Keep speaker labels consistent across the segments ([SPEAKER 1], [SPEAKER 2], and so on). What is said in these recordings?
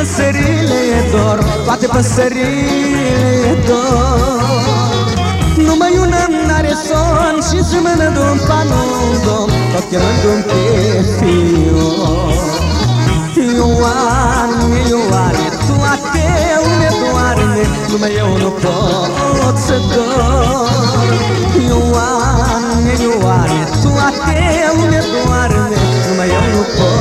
[SPEAKER 1] păsările e dor Toate păsările e dor. Numai una n-are son și zâmbănă de-un panundom Tot chemându-mi pe fiu Ioane, Ioane, toate une doarme Numai eu nu pot să dor. Ioane, Ioane, toate une doarme Numai eu nu pot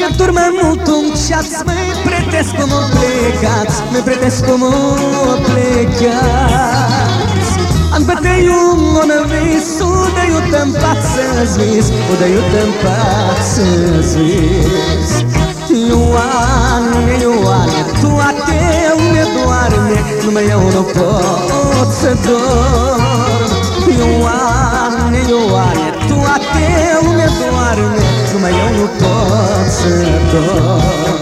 [SPEAKER 1] Dacă turmă mult un ceas Mă pretesc cum o plecați Mă pretesc cum o plecați. Am bătăi un monăvis Udă eu tămpat să-ți vis Udă eu tămpat să-ți vis Ioane, Ioane, toate ne doarme Numai eu nu pot să dorm. Ioane, Ioane, toate ne doarme Numai eu nu pot să dorm.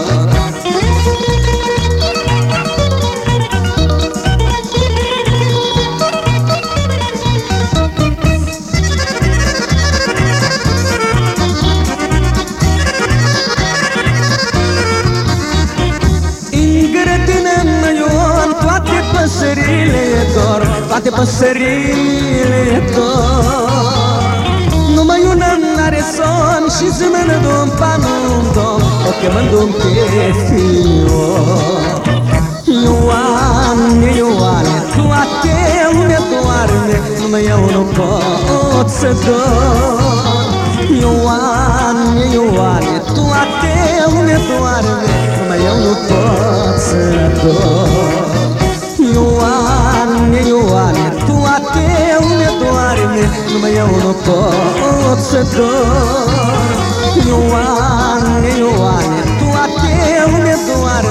[SPEAKER 1] Grădină Ion, toate păsările dor Toate păsările dor Numai una n-are son și zâmbănă de-un panundom O chemându-mi pe fiu Ioane, Ioane, toate une doarme Numai eu nu pot să dor Ioane, Ioane, toate une doarme Numai eu nu pot să dor Ioane, Ioane, toate une doarme Numai eu nu pot să dor. Ioane, Ioane, toate une doarme